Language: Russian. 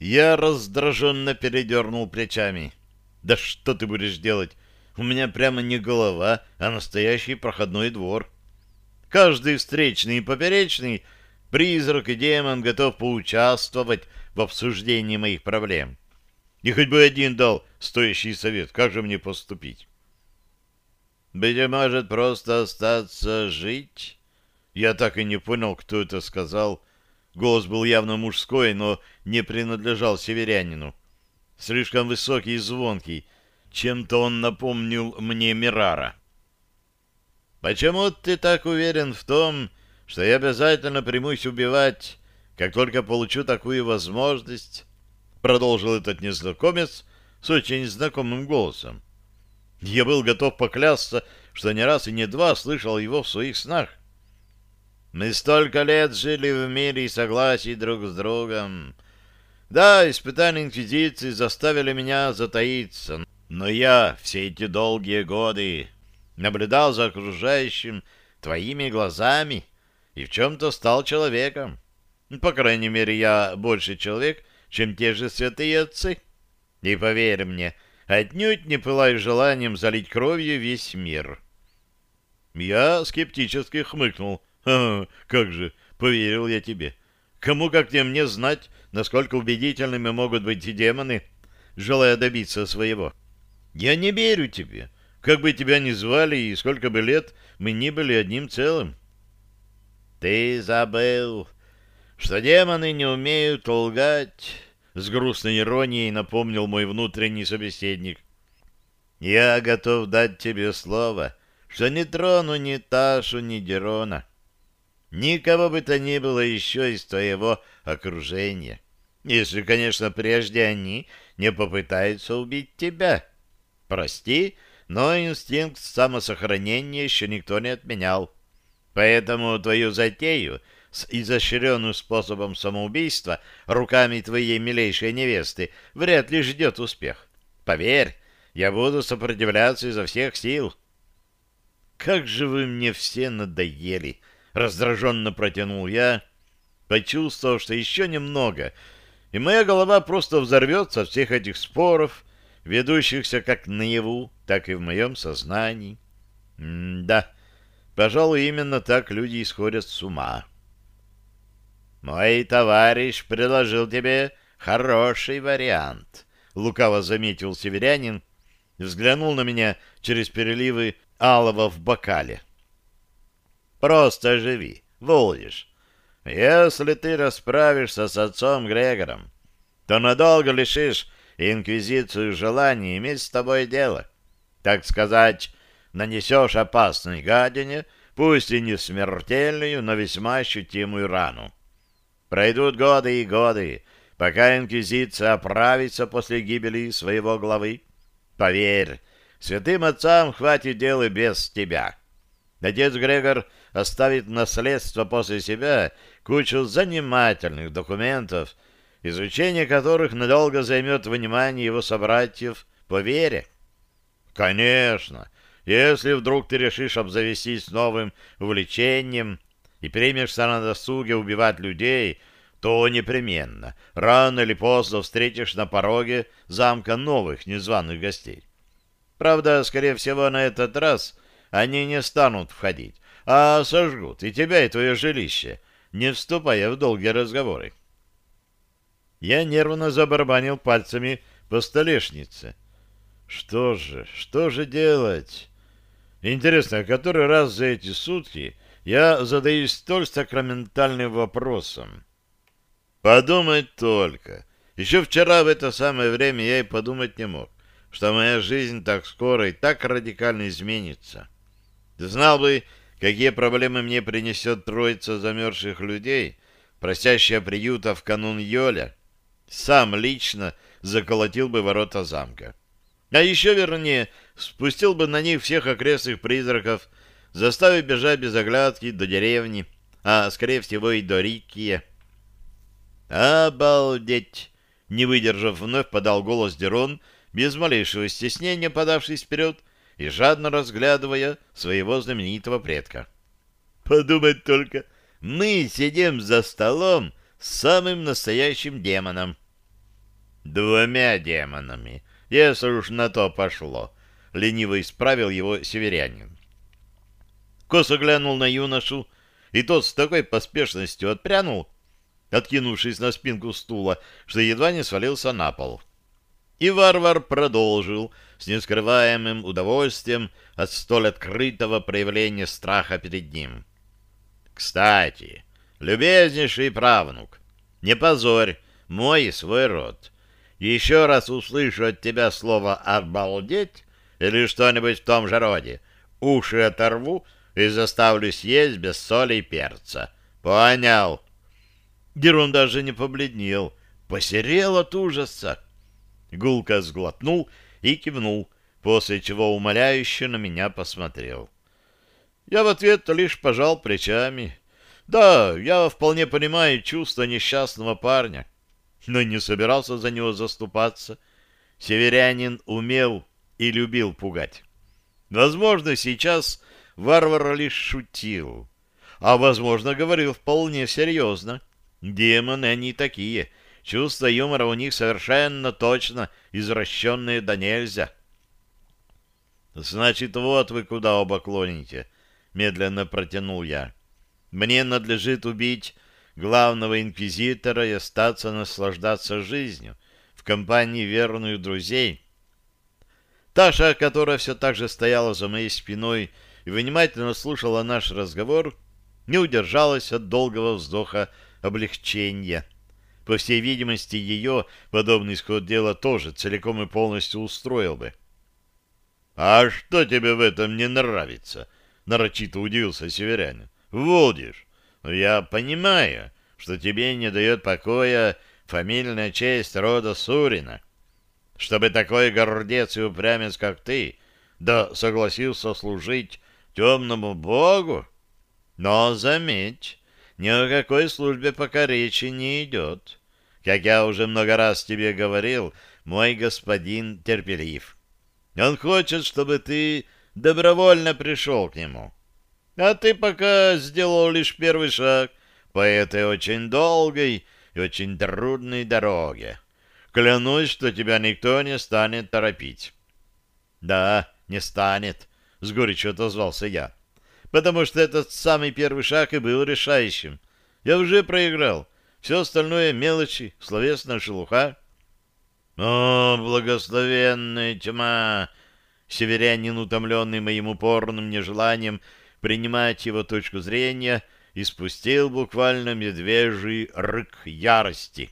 Я раздраженно передернул плечами. Да что ты будешь делать? У меня прямо не голова, а настоящий проходной двор. Каждый встречный и поперечный призрак и демон готов поучаствовать в обсуждении моих проблем. И хоть бы один дал стоящий совет, как же мне поступить? Быть может, просто остаться жить? Я так и не понял, кто это сказал. Голос был явно мужской, но не принадлежал северянину. Слишком высокий и звонкий. Чем-то он напомнил мне Мирара. «Почему ты так уверен в том, что я обязательно примусь убивать, как только получу такую возможность?» Продолжил этот незнакомец с очень знакомым голосом. Я был готов поклясться, что не раз и не два слышал его в своих снах. Мы столько лет жили в мире и согласии друг с другом. Да, испытания Инквизиции заставили меня затаиться, но я все эти долгие годы наблюдал за окружающим твоими глазами и в чем-то стал человеком. По крайней мере, я больше человек, чем те же святые отцы. И поверь мне, отнюдь не пылаю желанием залить кровью весь мир. Я скептически хмыкнул. «Ха, как же, поверил я тебе. Кому, как не мне, знать, насколько убедительными могут быть и демоны, желая добиться своего? Я не верю тебе. Как бы тебя ни звали и сколько бы лет, мы не были одним целым. Ты забыл, что демоны не умеют лгать, — с грустной иронией напомнил мой внутренний собеседник. Я готов дать тебе слово, что не трону ни Ташу, ни Дерона. Никого бы то ни было еще из твоего окружения. Если, конечно, прежде они не попытаются убить тебя. Прости, но инстинкт самосохранения еще никто не отменял. Поэтому твою затею с изощренным способом самоубийства руками твоей милейшей невесты вряд ли ждет успех. Поверь, я буду сопротивляться изо всех сил. Как же вы мне все надоели! Раздраженно протянул я, почувствовав, что еще немного, и моя голова просто взорвется от всех этих споров, ведущихся как наяву, так и в моем сознании. Да, пожалуй, именно так люди исходят с ума. «Мой товарищ предложил тебе хороший вариант», — лукаво заметил северянин, взглянул на меня через переливы алого в бокале. Просто живи, Волдиш. Если ты расправишься с отцом Грегором, то надолго лишишь Инквизицию желания иметь с тобой дело. Так сказать, нанесешь опасной гадине, пусть и не смертельную, но весьма ощутимую рану. Пройдут годы и годы, пока Инквизиция оправится после гибели своего главы. Поверь, святым отцам хватит дела без тебя. Отец Грегор оставит наследство после себя кучу занимательных документов, изучение которых надолго займет внимание его собратьев по вере. Конечно, если вдруг ты решишь обзавестись новым увлечением и примешься на досуге убивать людей, то непременно, рано или поздно встретишь на пороге замка новых незваных гостей. Правда, скорее всего, на этот раз они не станут входить, а сожгут и тебя, и твое жилище, не вступая в долгие разговоры. Я нервно забарабанил пальцами по столешнице. Что же, что же делать? Интересно, а который раз за эти сутки я задаюсь столь сакраментальным вопросом? Подумать только. Еще вчера в это самое время я и подумать не мог, что моя жизнь так скоро и так радикально изменится. Знал бы, какие проблемы мне принесет троица замерзших людей, просящая приюта в канун Йоля, сам лично заколотил бы ворота замка. А еще вернее, спустил бы на них всех окрестных призраков, заставив бежать без оглядки до деревни, а, скорее всего, и до Рикия. «Обалдеть!» — не выдержав, вновь подал голос Дерон, без малейшего стеснения подавшись вперед и жадно разглядывая своего знаменитого предка. «Подумать только, мы сидим за столом с самым настоящим демоном. Двумя демонами, если уж на то пошло, — лениво исправил его северянин. Косо глянул на юношу, и тот с такой поспешностью отпрянул, откинувшись на спинку стула, что едва не свалился на пол. И варвар продолжил с нескрываемым удовольствием от столь открытого проявления страха перед ним. «Кстати, любезнейший правнук, не позорь мой и свой род. Еще раз услышу от тебя слово «обалдеть» или что-нибудь в том же роде, уши оторву и заставлю съесть без соли и перца. Понял?» Герон даже не побледнел, посерел от ужаса. Гулко сглотнул и кивнул, после чего умоляюще на меня посмотрел. Я в ответ лишь пожал плечами. Да, я вполне понимаю чувства несчастного парня, но не собирался за него заступаться. Северянин умел и любил пугать. Возможно, сейчас варвар лишь шутил, а, возможно, говорил вполне серьезно. Демоны они такие. Чувство юмора у них совершенно точно извращенные да нельзя. «Значит, вот вы куда оба клоните», — медленно протянул я. «Мне надлежит убить главного инквизитора и остаться наслаждаться жизнью в компании верных друзей». Таша, которая все так же стояла за моей спиной и внимательно слушала наш разговор, не удержалась от долгого вздоха облегчения. По всей видимости, ее подобный исход дела тоже целиком и полностью устроил бы. — А что тебе в этом не нравится? — нарочито удивился северянин. — Волдишь, я понимаю, что тебе не дает покоя фамильная честь рода Сурина. Чтобы такой гордец и упрямец, как ты, да согласился служить темному богу? Но заметь, ни о какой службе пока речи не идет. Как я уже много раз тебе говорил, мой господин терпелив. Он хочет, чтобы ты добровольно пришел к нему. А ты пока сделал лишь первый шаг по этой очень долгой и очень трудной дороге. Клянусь, что тебя никто не станет торопить. — Да, не станет, — с горечью отозвался я потому что этот самый первый шаг и был решающим. Я уже проиграл. Все остальное — мелочи, словесная шелуха. О, благословенная тьма! Северянин, утомленный моим упорным нежеланием принимать его точку зрения, испустил буквально медвежий рык ярости.